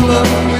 love